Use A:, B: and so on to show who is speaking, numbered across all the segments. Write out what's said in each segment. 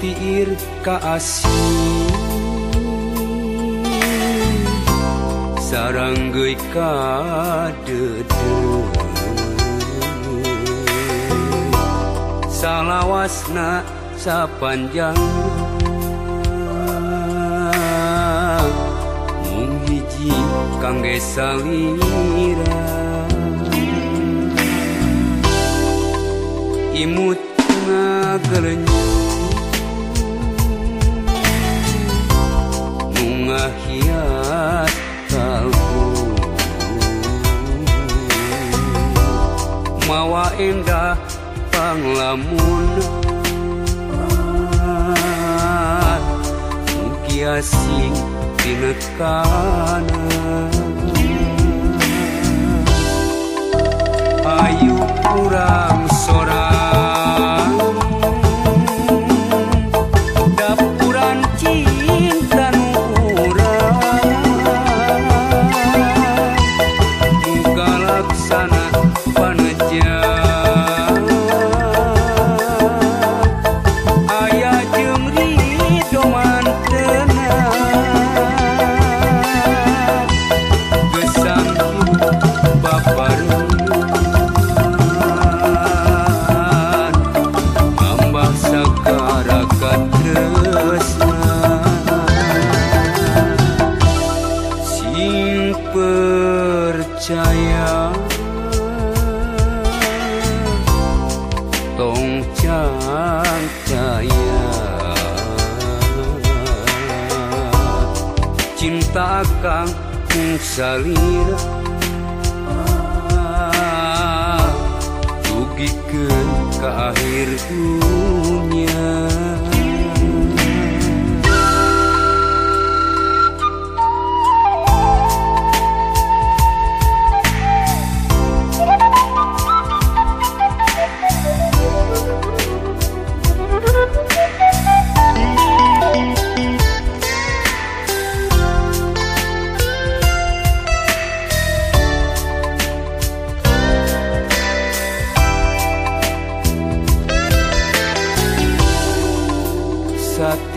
A: tiir kaasih sarangge kade salahwasna sapanjang. Munghiji kangge salira. Imut ngagelenya hias kalbu mawa indah panglamunan kiasi tina kanan percaya. Tong caya cinta kang salira dugikeun ka akhir dunia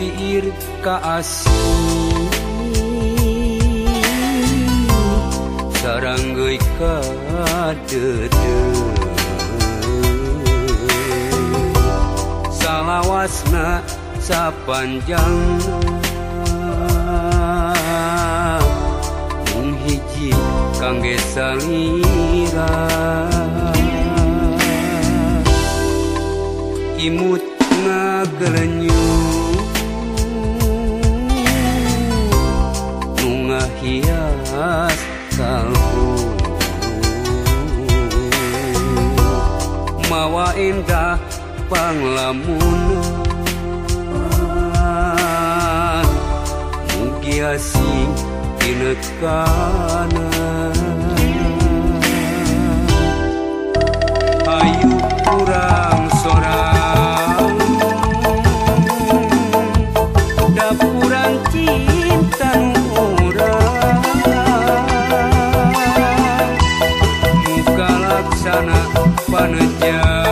A: piir kaasih saranggeui kadeudeung salawasna sapanjang. Mung hiji kangge salira. Imut ngagelenyut hias kalbu mawa indah panglamunan. Mugi asih tinekana ayu kurang laksana panjang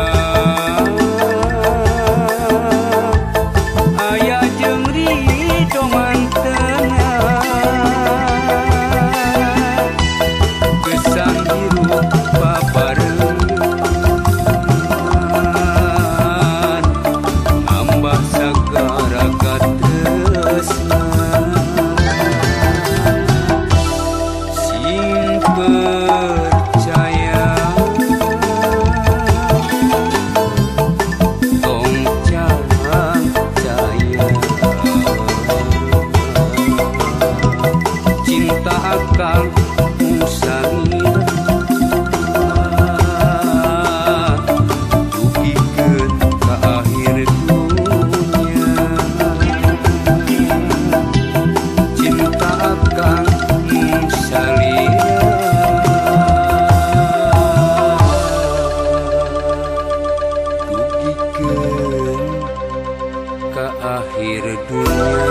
A: kakang usami Dugikeun ka akhir dunya Cinta akang salira Dugikeun ka akhir dunya